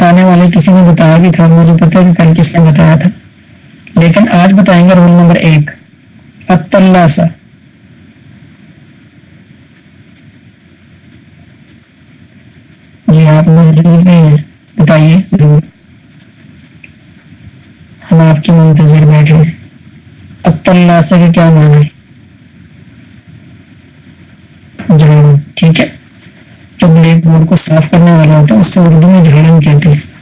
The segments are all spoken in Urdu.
بتانے والے کسی نے بتایا بھی تھا، مجھے پتا کہ کل کس نے بتایا تھا۔ لیکن آج بتائیں گے رول نمبر ایک۔ اتلاسا جی آپ ہیں، بتائیے ضرور۔ ہم آپ کی منتظر بیٹھے ہیں۔ اتلاسا کے کیا معنی ہے جھاڑو ٹھیک ہے۔ جو بلیک بورڈ کو صاف کرنے والا ہوتا ہے اس سے اردو میں جھاڑن کہتے۔ ہیں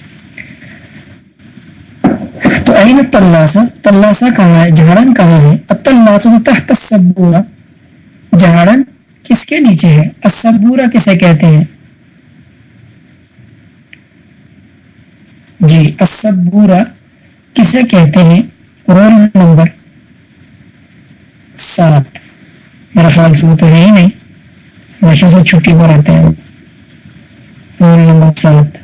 تو این تلاسا تلاسا کہاں ہے؟ جھاڑن کہاں ہے؟ اتلاسا تحت السبورا۔ جھاڑن کس کے نیچے ہے؟ السبورا کسے کہتے ہیں؟ جی السبورا کسے کہتے ہیں؟ رول نمبر سات۔ میرا خیال سے وہ تو ہے ہی نہیں۔ ہمیشہ سے چھٹی پر رہتے ہیں۔ رول نمبر سات۔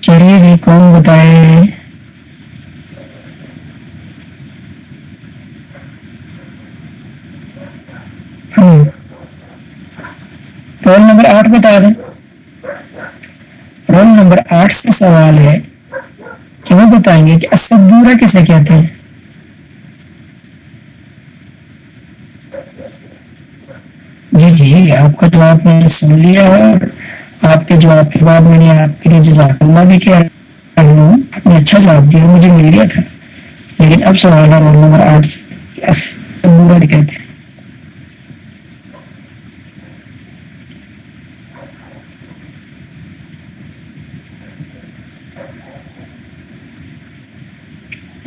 چلیے جی کون بتائے رول نمبر آٹھ بتا دیں۔ رول نمبر آٹھ سے سوال ہے کہ وہ بتائیں گے کہ اسبورا کسے کہتے ہیں؟ جی آپ کا جواب میں نے سن لیا اور آپ کے جواب کے بعد میں نے آپ کے لیے جزاک اللہ بھی کیا آپ نے اچھا جواب دیا، مجھے مل گیا تھا۔ لیکن اب سوال ہے، رول نمبر آٹھ سے اسبورا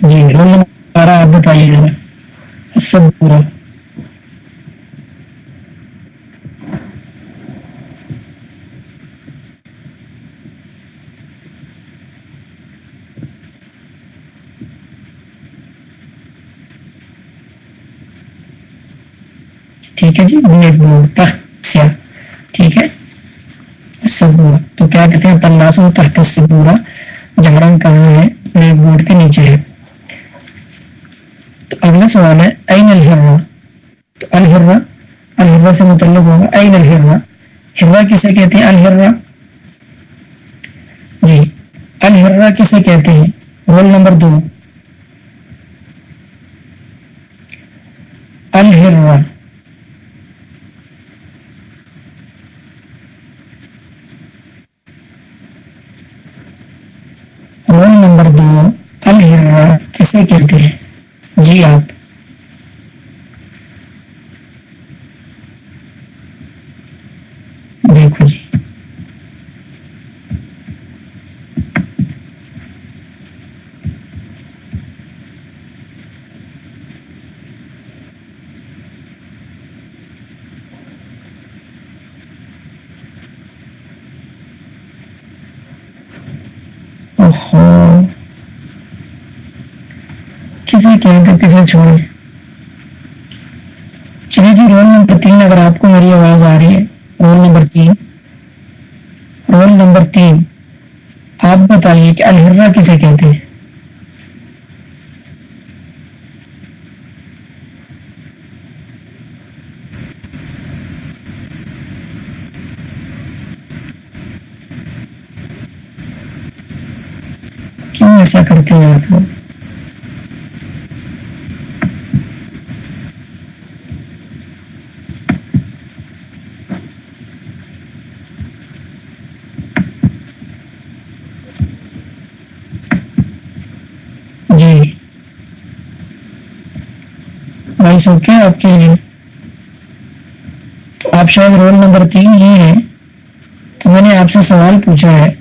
جی رول نمبر بارہ آپ بتائیے۔ ذرا سب پورا ٹھیک ہے جی بلیک بورڈ تخت سیاہ ٹھیک ہے سبورا تو کیا کہتے ہیں تلاسو تحت سبورا کہاں ہے بلیک بورڈ کے نیچے ہے۔ تو اگلا سوال ہے، این الحرا تو الحرا الحرا سے متعلق ہوگا، این الحرا ہرا کسے کہتے ہیں؟ الحرا جی الحرا کسے کہتے ہیں؟ رول نمبر دو۔ الحرا رول نمبر دو الحرا کریں جی آپ دیکھو جی اوہو کسی چھوڑے چلیے جی رول نمبر تین، اگر آپ کو میری آواز آ رہی ہے، رول نمبر تین۔ رول نمبر تین، آپ بتائیے کہ الحرا کسے کہتے ہیں؟ کیوں ایسا کرتے ہیں آپ لوگ جی بھائی سو کیا آپ کے لیے تو آپ شاید رول نمبر تین ہی ہیں، تو میں نے آپ سے سوال پوچھا ہے۔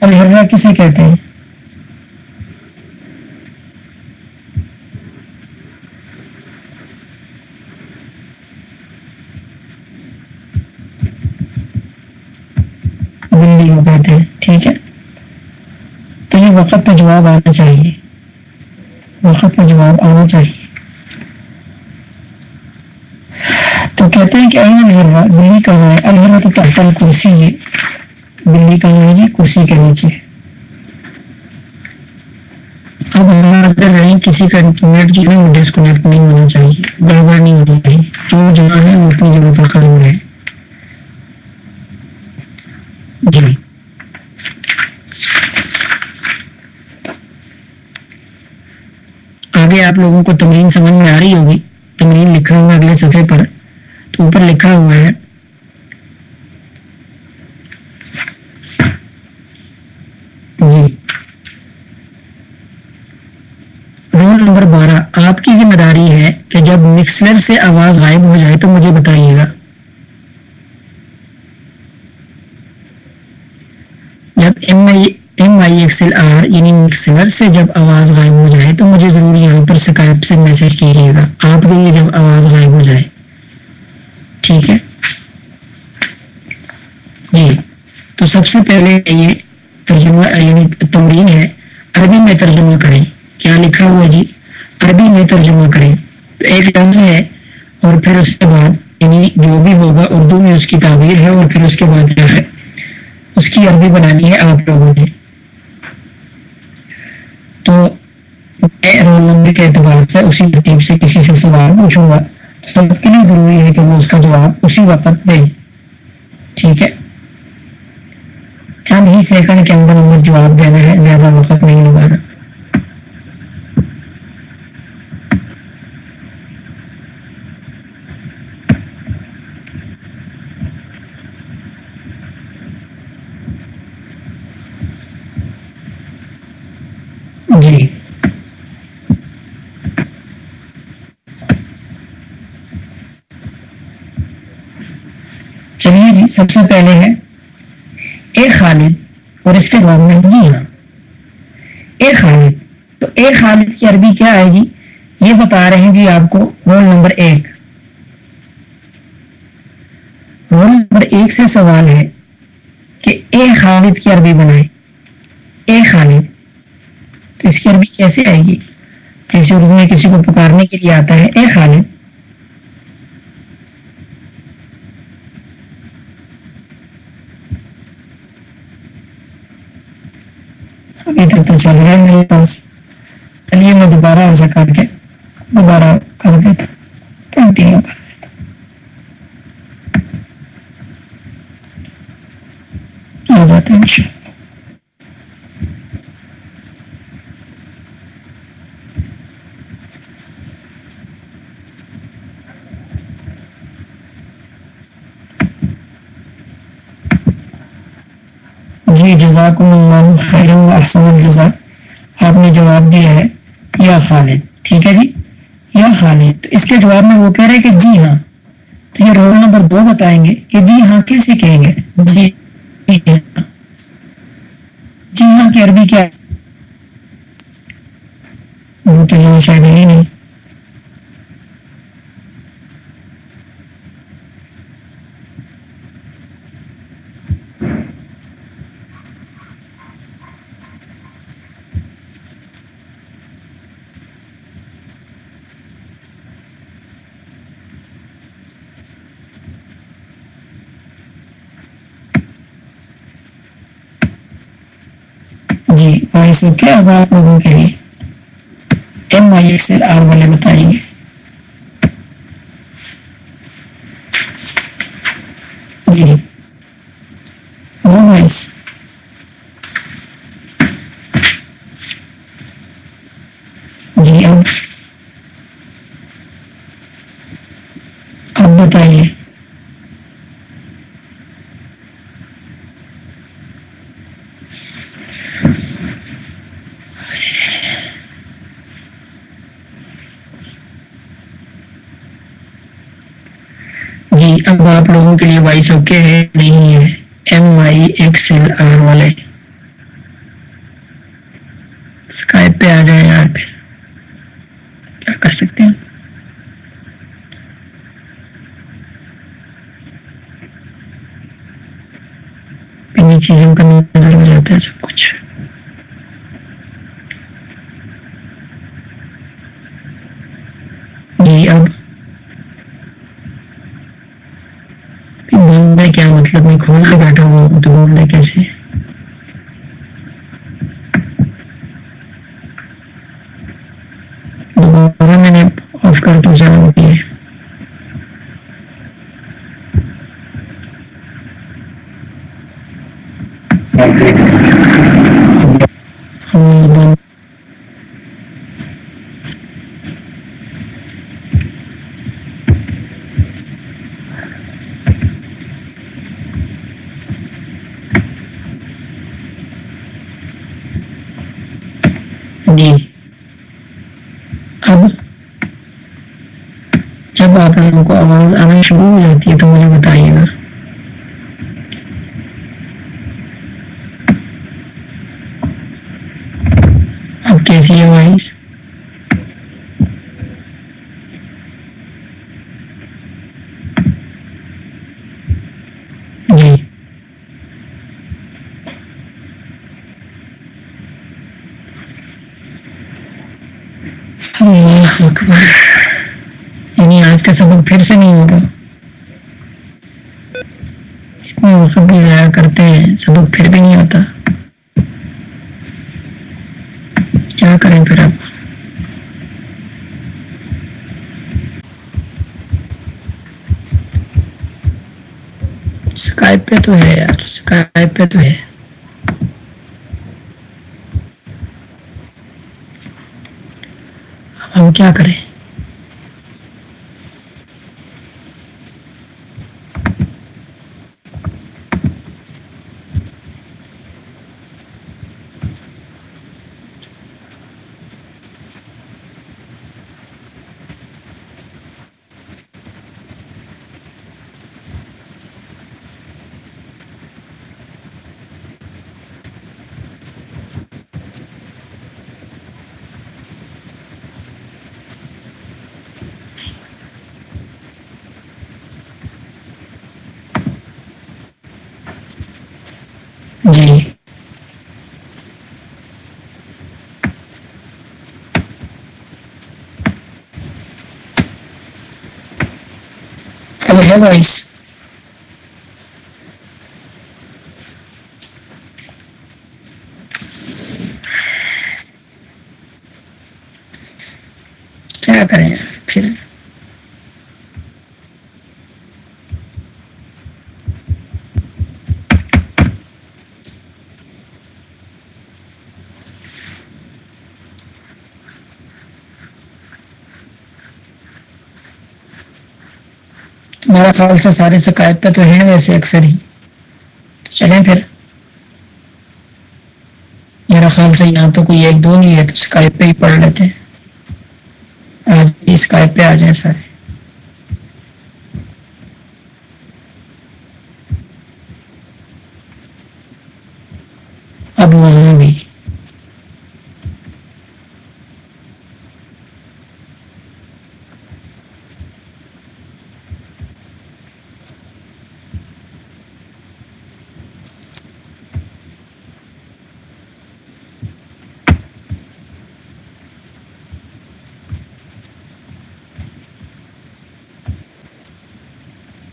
الحرا کسے کہتے ہیں؟ بلی کو کہتے ہیں، ٹھیک ہے۔ تو یہ وقت پہ جواب آنا چاہیے۔ وقت پہ جواب آنا چاہیے۔ تو کہتے ہیں کہ این الحرا بلی کہاں ہے؟ الحرا تو تحت الکرسی ہے۔ بلی کہاں ہے جی؟ کرسی کے نیچے۔ اب ہمارا حاضر کسی کا نیٹ جو ہے وہ ڈسکنیکٹ نہیں ہونا چاہیے۔ گڑبڑ نہیں ہونی چاہیے۔ جو جہاں ہے وہ اپنی جگہ پر قدم رہے جی۔ آگے آپ لوگوں کو تمرین سمجھ میں آ رہی ہوگی۔ تمرین لکھا ہوا اگلے صفحے پر۔ اوپر لکھا ہوا ہے جی رول نمبر بارہ آپ کی ذمہ داری ہے کہ جب مکسلر سے آواز غائب ہو جائے تو مجھے بتائیے گا جب M I M I X L R یعنی مکسلر سے جب آواز غائب ہو جائے تو مجھے ضرور یہاں پر سکائپ سے میسج کیجیے گا آپ کے لیے جب آواز غائب ہو جائے ٹھیک ہے۔ جی تو سب سے پہلے یہ ترجمہ یعنی تمرین ہے۔ عربی میں ترجمہ کریں۔ کیا لکھا ہوا جی؟ عربی میں ترجمہ کریں۔ تو ایک لفظ ہے اور پھر اس کے بعد یعنی جو بھی ہوگا، اردو میں اس کی تعبیر ہے اور پھر اس کے بعد کیا ہے؟ اس کی عربی بنانی ہے آپ لوگوں نے۔ تو میں رول نمبر کے اعتبار سے اسی ترتیب سے کسی سے سوال پوچھوں گا۔ سب کے لیے ضروری ہے کہ وہ اس کا جواب اسی وقت دیں ٹھیک ہے؟ چند ہی سیکنڈ کے اندر اندر جواب دینا ہے زیادہ وقت نہیں لگانا جی چلیے جی سب سے پہلے ہے، اے خالد، اور اس کے بعد میں جی ہاں۔ اے خالد، تو اے خالد کی عربی کیا آئے گی؟ یہ بتا رہے ہیں جی آپ کو، رول نمبر ایک۔ رول نمبر ایک سے سوال ہے کہ اے خالد کی عربی بنائے۔ اے خالد، تو اس کی عربی کیسے آئے گی؟ جیسے اردو میں کسی کو پکارنے کے لیے آتا ہے، اے خالد ابھی تک تو چل رہا ہے میرے پاس چلیے میں دوبارہ اسے کر کے دوبارہ کر دیتا کنٹینیو کر دیتا آ جاتے ہیں انشاءاللہ جی جزاکم اللہ خیر و احسن الجزا آپ نے جواب دیا ہے یا خالد، ٹھیک ہے جی؟ یا خالد، اس کے جواب میں وہ کہہ رہے کہ جی ہاں۔ تو یہ رول نمبر دو بتائیں گے کہ جی ہاں کیسے کہیں گے؟ جی ہاں۔ جی ہاں کی عربی کیا وہ تو یہ شاید ہی نہیں۔ جی وائس اب آپ لوگوں کے لیے M I X L R والے بتائیں گے جی وہ جی اب اب بتائیے جی اب آپ لوگوں کے لیے وائس اوکے ہے؟ نہیں ہے۔ M I X L R والے اسکائپ پہ آ جائیں یار پہ کیا کر سکتے ہیں انہیں چیزوں کا نظر ہو جاتا ہے سب کچھ جی اب بولنا کیا مطلب میں کھول کے بیٹھا ہوا ہوں تو بولنا کیسے کر دو جاؤ گے جی اب جب آپ لوگوں کو آواز آنا شروع ہو جاتی ہے تو مجھے بتائیے گا اب کیسی ہے وائس جی اللہ اکبر یعنی آج کا سبق پھر سے نہیں ہوگا کرتے ہیں؟ سبق پھر بھی نہیں ہوتا۔ کیا کریں پھر آپ؟ اسکائپ پہ تو ہے یار اسکائپ پہ تو ہے۔ ہم کیا کریں جی اب ہے وائس کیا کریں پھر میرا خیال سے سارے شکایت پہ تو ہیں ویسے اکثر ہی۔ تو چلیں پھر۔ میرا خیال سے یہاں تو کوئی ایک دو نہیں ہے تو شکایت پہ ہی پڑھ لیتے ہیں۔ آج بھی شکایت پہ آ جائیں سارے اب وہاں بھی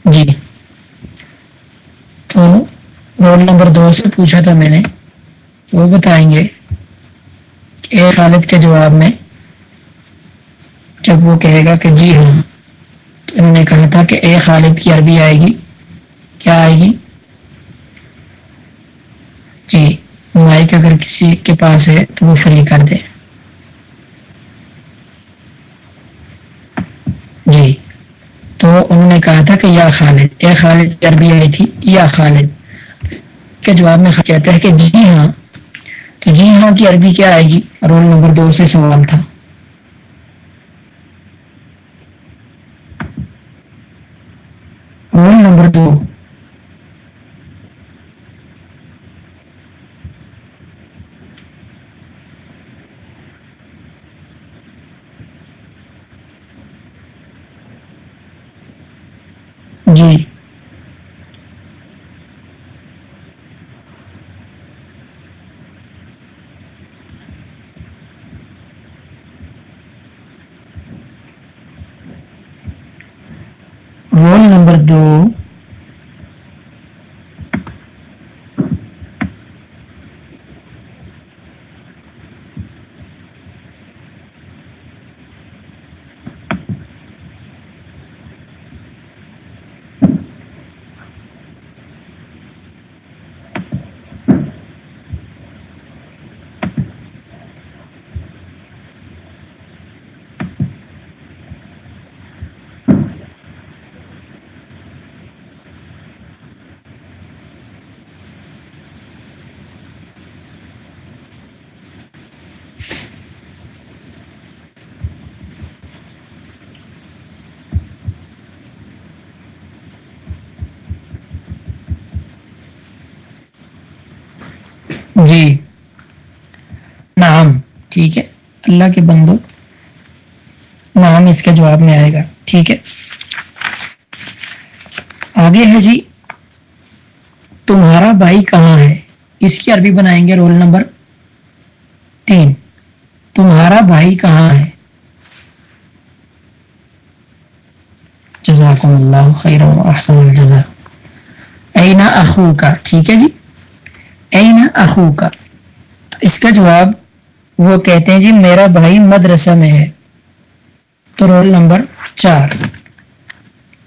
جی تو رول نمبر دو سے پوچھا تھا میں نے۔ وہ بتائیں گے کہ اے خالد کے جواب میں جب وہ کہے گا کہ جی ہاں تو انہوں نے کہا تھا کہ اے خالد کی عربی آئے گی۔ کیا آئے گی؟ جی مائک اگر کسی کے پاس ہے تو وہ فری کر دے۔ جی تو انہوں نے کہا تھا کہ یا خالد، اے خالد کی عربی آئی تھی، یا خالد۔ کے جواب میں کہتا ہے کہ جی ہاں تو جی ہاں کی عربی کیا آئے گی؟ رول نمبر دو سے سوال تھا۔ رول نمبر دو۔ جی رول نمبر دو جی۔ نام ٹھیک ہے۔ اللہ کے بندو نام اس کے جواب میں آئے گا، ٹھیک ہے۔ آگے ہے جی تمہارا بھائی کہاں ہے؟ اس کی عربی بنائیں گے رول نمبر تین۔ تمہارا بھائی کہاں ہے؟ جزاکم اللہ خیر و احسن الجزا اینا اخو کا ٹھیک ہے جی؟ اینا اخو کا اس کا جواب وہ کہتے ہیں جی میرا بھائی مدرسہ میں ہے۔ تو رول نمبر چار۔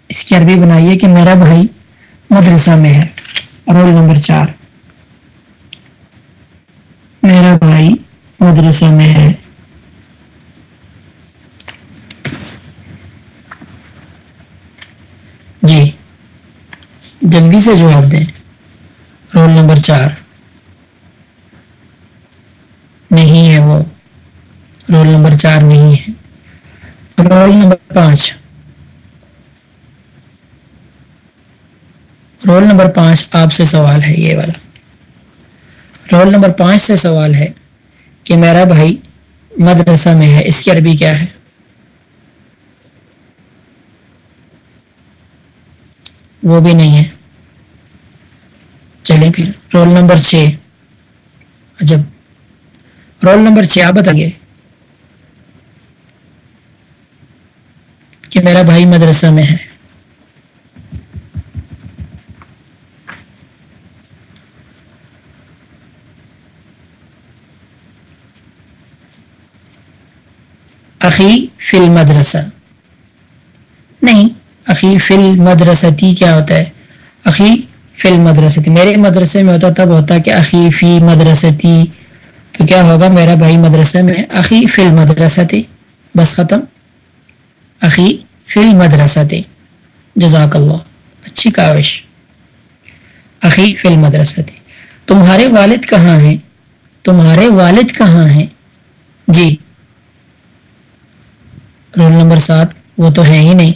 اس کی عربی بنائیے کہ میرا بھائی مدرسہ میں ہے۔ رول نمبر چار۔ میرا بھائی مدرسہ میں ہے۔ جی جلدی سے جواب دیں۔ رول نمبر چار۔ نہیں ہے وہ۔ رول نمبر چار نہیں ہے۔ رول نمبر پانچ۔ رول نمبر پانچ آپ سے سوال ہے یہ والا۔ رول نمبر پانچ سے سوال ہے کہ میرا بھائی مدرسہ میں ہے، اس کی عربی کیا ہے؟ وہ بھی نہیں ہے۔ چلیں پھر۔ رول نمبر چھ۔ جب رول نمبر چھ، آپ بتائیے۔ کہ میرا بھائی مدرسہ میں ہے۔ اخی فل مدرسہ نہیں، اخی فل مدرستی کیا ہوتا ہے؟ اخی فل مدرستی میرے مدرسے میں ہوتا تب ہوتا کہ اخی فی مدرستی۔ تو کیا ہوگا؟ میرا بھائی مدرسے میں اخی فل مدرستی بس ختم۔ اخی فل مدرستی جزاک اللہ۔ اچھی کاوش۔ اخی فل مدرستی تمہارے والد کہاں ہیں؟ تمہارے والد کہاں ہیں؟ جی۔ رول نمبر سات، وہ تو ہے ہی نہیں۔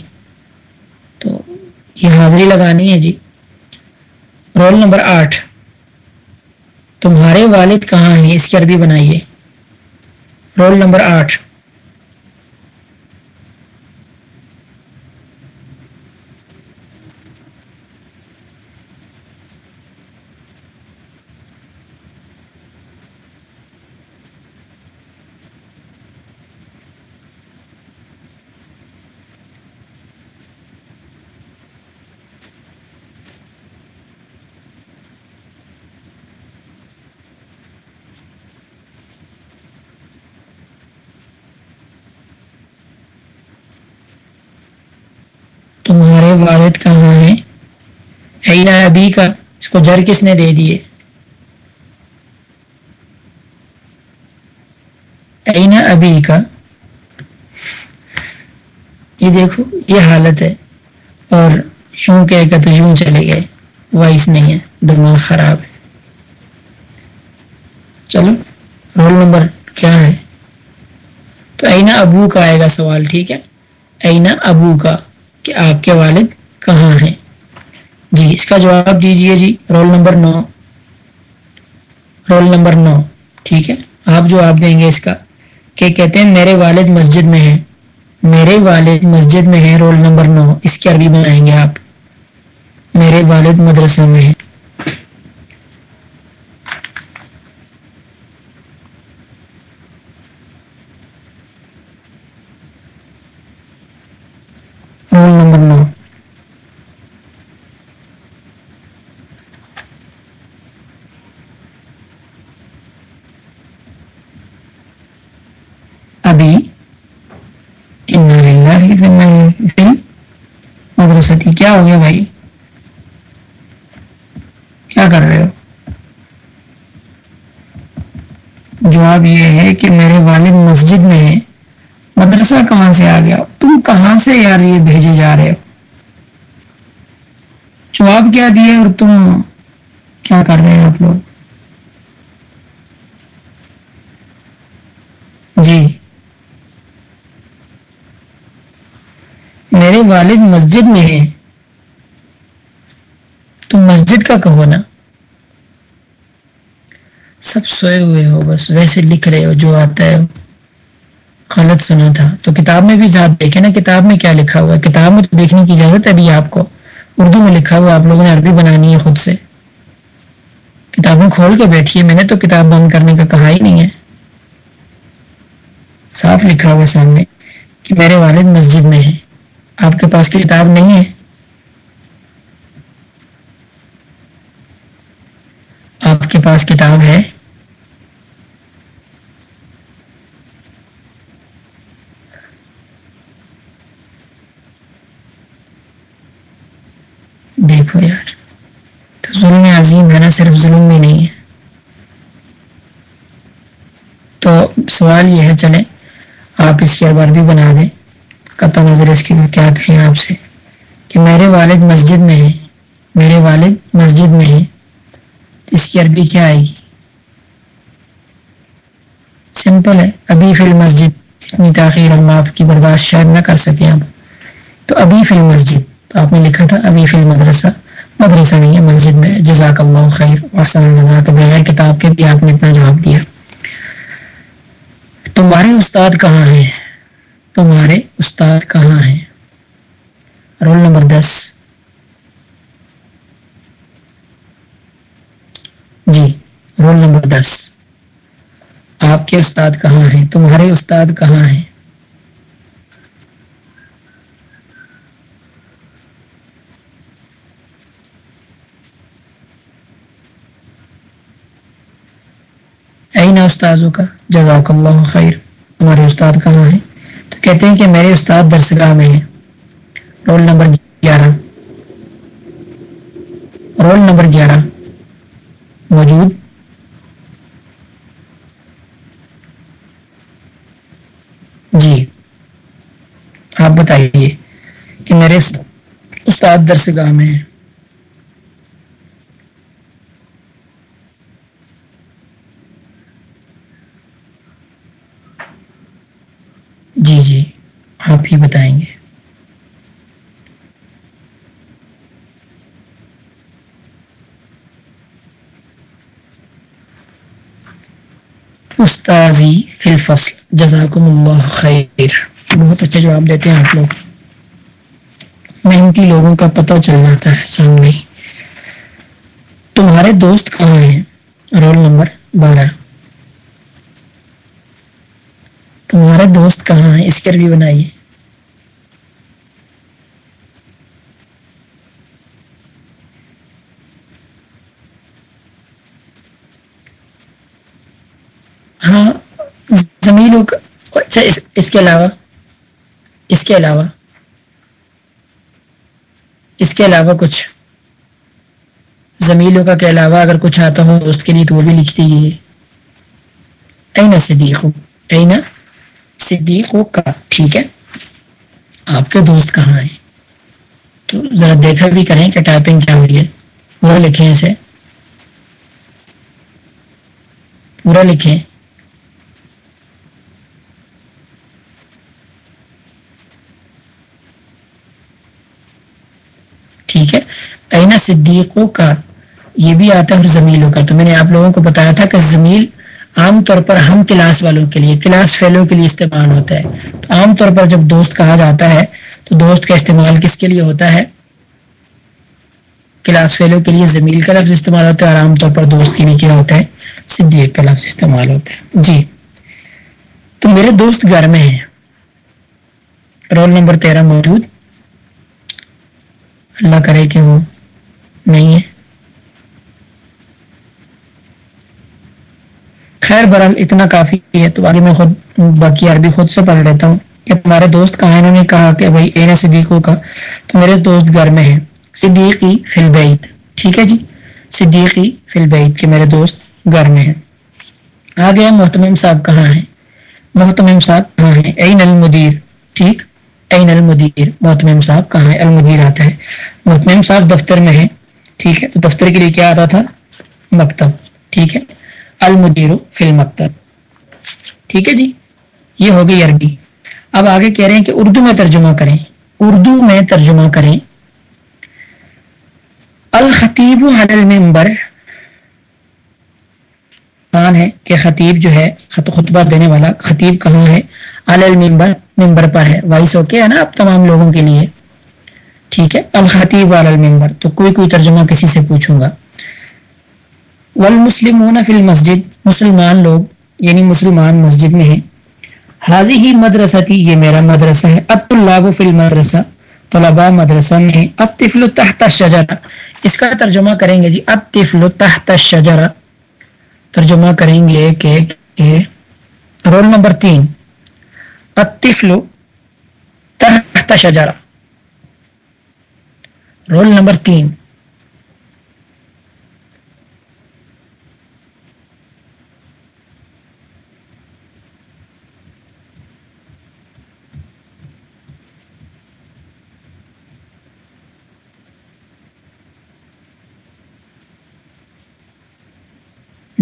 تو یہ حاضری لگانی ہے جی۔ رول نمبر آٹھ۔ تمہارے والد کہاں ہیں؟ اس کی عربی بنائیے۔ رول نمبر آٹھ۔ تمہارے والد کہاں ہیں اینا ابھی کا؟ اس کو جر کس نے دے دیے؟ اینا ابھی کا؟ یہ دیکھو، یہ حالت ہے۔ اور یوں کہہ کہ تو یوں چلے گئے۔ وائس نہیں ہے، دماغ خراب ہے۔ چلو، رول نمبر کیا ہے؟ تو اینا ابو کا آئے گا سوال، ٹھیک ہے؟ اینا ابو کا۔ کہ آپ کے والد کہاں ہیں؟ جی اس کا جواب دیجیے جی رول نمبر نو۔ رول نمبر نو، ٹھیک ہے؟ آپ جواب دیں گے اس کا۔ کہ کہتے ہیں، میرے والد مسجد میں ہیں۔ میرے والد مسجد میں ہیں، رول نمبر نو۔ اس کی عربی بنائیں گے آپ۔ میرے والد مدرسہ میں ہیں رول نمبر نو ابھی مدرستی کیا ہو گیا بھائی کیا کر رہے ہو۔ جواب یہ ہے کہ میرے والد مسجد میں ہیں۔ مدرسہ کہاں سے آ گیا؟ تم کہاں سے یار یہ بھیجے جا رہے ہو؟ جواب کیا دیے اور تم کیا کر رہے ہیں آپ لوگ؟ جی۔ میرے والد مسجد میں ہیں۔ تم مسجد کا کہو نا۔ سب سوئے ہوئے ہو، بس ویسے لکھ رہے ہو جو آتا ہے۔ غلط سنا تھا۔ تو کتاب میں بھی ذات دیکھے نا، کتاب میں کیا لکھا ہوا ہے؟ کتاب میں تو دیکھنے کی اجازت ہے ابھی آپ کو۔ اردو میں لکھا ہوا، آپ لوگوں نے عربی بنانی ہے خود سے۔ کتابیں کھول کے بیٹھیے میں نے، تو کتاب بند کرنے کا کہا ہی نہیں ہے۔ صاف لکھا ہوا سامنے کہ میرے والد مسجد میں ہیں۔ آپ کے پاس کتاب نہیں ہے۔ آپ کے پاس کتاب ہے دیکھو یار تو ظلم عظیم ہے نا صرف ظلم میں نہیں ہے۔ تو سوال یہ ہے، چلیں، آپ اس کی اربار بھی بنا دیں۔ قطع نظر اس کی کیا کہیں آپ سے؟ کہ میرے والد مسجد میں ہیں۔ میرے والد مسجد میں ہیں۔ اس کی عربی کیا آئے گی؟ سمپل ہے۔ ابھی فی المسجد اتنی تاخیر ہم آپ کی برداشت شاید نہ کر سکیں ہم تو ابھی فی المسجد تو آپ نے لکھا تھا ابھی فی المدرسہ۔ مدرسہ نہیں ہے، مسجد میں۔ جزاک اللہ خیر۔ وحسن تو بغیر کتاب کے بھی آپ نے اتنا جواب دیا۔ تمہارے استاد کہاں ہیں؟ تمہارے استاد کہاں ہیں؟ رول نمبر دس۔ جی رول نمبر دس۔ آپ کے استاد کہاں ہیں؟ تمہارے استاد کہاں ہیں؟ استاذوں کا جزاک اللہ خیر، ہمارے استاد کہاں ہیں؟ تو کہتے ہیں کہ میرے استاد درسگاہ میں ہیں۔ رول نمبر گیارہ۔ رول نمبر گیارہ۔ موجود۔ جی۔ آپ بتائیے کہ میرے استاد درسگاہ میں ہیں۔ جی جی آپ ہی بتائیں گے۔ استاذی فی الفصل، جزاکم اللہ خیر۔ بہت اچھا جواب دیتے ہیں آپ لوگ۔ محنتی لوگوں کا پتہ چل جاتا ہے سامنے۔ تمہارے دوست کہاں ہیں؟ رول نمبر بارہ۔ تمہارا دوست کہاں ہے اس پر بھی بنائیے۔ ہاں زمینوں کا اچھا اس کے علاوہ اس کے علاوہ اس کے علاوہ کچھ۔ زمینوں کا کے علاوہ اگر کچھ آتا ہو دوست کے لیے تو وہ بھی لکھ دیجیے۔ اینا صدیق اینا؟ صدیق کا ٹھیک ہے، آپ کے دوست کہاں ہیں؟ تو ذرا دیکھا بھی کریں کہ ٹائپنگ کیا ہو رہی ہے۔ پورا لکھیں اسے۔ پورا لکھیں۔ ٹھیک ہے۔ اینا صدیقوں کا یہ بھی آتا ہے زمیلوں کا تو میں نے آپ لوگوں کو بتایا تھا کہ زمیل عام طور پر ہم کلاس والوں کے لیے، کلاس فیلو کے لیے استعمال ہوتا ہے۔ تو عام طور پر جب دوست کہا جاتا ہے، تو دوست کا استعمال کس کے لیے ہوتا ہے؟ کلاس فیلو کے لیے زمیل کا لفظ استعمال ہوتا ہے اور عام طور پر دوست کے لیے کیا ہوتا ہے؟ صدیق کا لفظ استعمال ہوتا ہے۔ جی۔ تو میرے دوست گھر میں ہیں۔ رول نمبر تیرہ موجود۔ اللہ کرے کہ وہ نہیں ہے۔ خیر برحال اتنا کافی ہے تو آگے میں خود باقی عربی خود سے پڑھ لیتا ہوں کہ تمہارے دوست کہاں انہوں نے کہا کہ بھائی، اے صدیقوں کا، تو میرے دوست گھر میں ہیں۔ صدیقی فی البعید ٹھیک ہے جی؟ صدیقی فی البعید کہ میرے دوست گھر میں ہیں۔ آگے محتمم صاحب کہاں ہیں؟ محتمم صاحب کہاں ہیں؟ این المدیر۔ ٹھیک؟ این المدیر۔ محتمم صاحب کہاں ہے المدیر آتا ہے۔ محتمم صاحب دفتر میں ہیں۔ ٹھیک ہے، تو دفتر کے لیے کیا آتا تھا؟ مکتب۔ ٹھیک ہے۔ المدیر فی المکتب ٹھیک ہے جی؟ یہ ہو گئی عربی. اب آگے کہہ رہے ہیں کہ اردو میں ترجمہ کریں. اردو میں ترجمہ کریں. الخطیب علی المنبر. آسان ہے کہ خطیب جو ہے خطبہ دینے والا، خطیب کہاں ہے؟ المبر ممبر پر ہے. وائس اوکے ہے نا اب تمام لوگوں کے لیے؟ ٹھیک ہے، الخطیب المبر تو کوئی کوئی ترجمہ کسی سے پوچھوں گا. والمسلمون فی المسجد مسلمان لوگ یعنی مسلمان مسجد میں ہیں۔ حاضی ہی مدرسہ تھی یہ میرا مدرسہ ہے۔ ات اللہ فی المدرسہ طلباء مدرسہ میں اتفل تحت الشجرہ۔ اس کا ترجمہ کریں گے جی اتفل تحت الشجرہ۔ ترجمہ کریں گے کہ, کہ رول نمبر تین۔ اتفل تحت شجرہ رول نمبر تین۔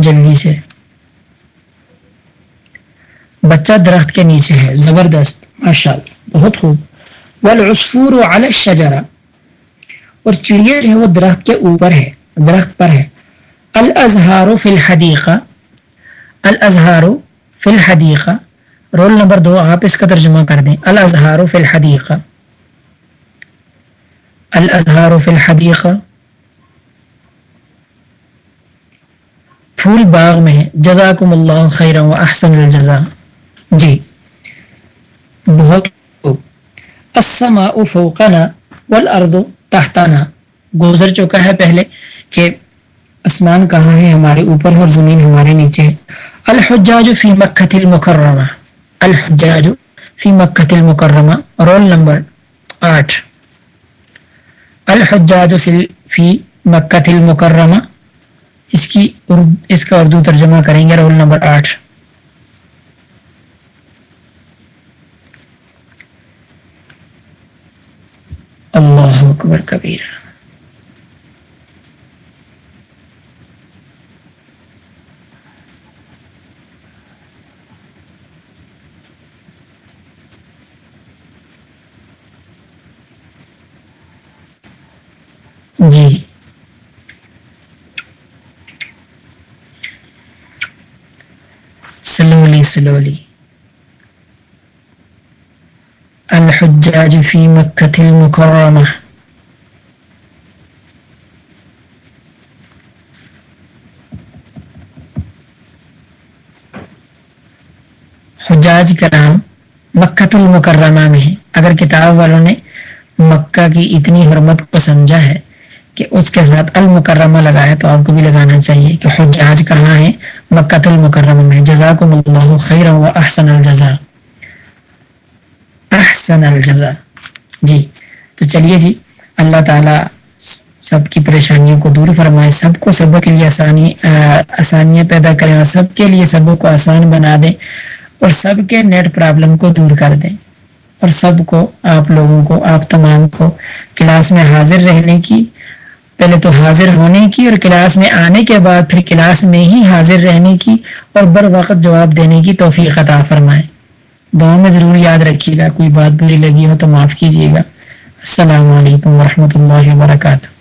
جلدی سے۔ بچہ درخت کے نیچے ہے، زبردست ماشاء اللہ بہت خوب۔ والعصفور علی الشجرہ۔ اور چڑیا جو ہے وہ درخت کے اوپر ہے، درخت پر ہے۔ الازہار فی الحدیقہ۔ الازہار فی الحدیقہ۔ رول نمبر دو، آپ اس کا ترجمہ کر دیں۔ الازہار فی الحدیقہ۔ الازہار فی الحدیقہ۔ پھول باغ میں ہے جزاکم اللہ خیر و احسن الجزا جی بہت۔ السماء فوقنا والارض تحتنا۔ گزر چکا ہے پہلے کہ اسمان کہاں ہے؟ ہمارے اوپر اور زمین ہمارے نیچے ہے۔ الحجاج فی مکہ المکرمہ۔ الحجاج فی مکہ المکرمہ۔ رول نمبر آٹھ۔ الحجاج فی مکہ المکرمہ۔ اس کی اس کا اردو ترجمہ کریں گے رول نمبر آٹھ۔ اللہ اکبر کبیر جی سلولی الحجاج فی مکہ المکرمہ حجاج کا نام مکہ المکرمہ میں ہے اگر کتاب والوں نے مکہ کی اتنی حرمت کو سمجھا ہے کہ اس کے ساتھ المکرمہ لگایا تو آپ کو بھی لگانا چاہیے کہ حجاج کہاں ہے؟ مکہ المکرمہ میں۔ جزاکم اللہ خیر و احسن الجزا احسن الجزا جی تو چلیے جی اللہ تعالی سب کی پریشانیوں کو دور فرمائے، سب کو سبق کے لیے آسانی آسانیاں پیدا کریں اور سب کے لیے سبق کو آسان بنا دیں اور سب کے نیٹ پرابلم کو دور کر دیں۔ اور سب کو، آپ لوگوں کو، آپ تمام کو کلاس میں حاضر رہنے کی پہلے تو حاضر ہونے کی اور کلاس میں آنے کے بعد پھر کلاس میں ہی حاضر رہنے کی اور بر وقت جواب دینے کی توفیق عطا فرمائے۔ دعاؤں میں ضرور یاد رکھیے گا، کوئی بات بری لگی ہو تو معاف کیجیے گا۔ السلام علیکم ورحمۃ اللہ وبرکاتہ۔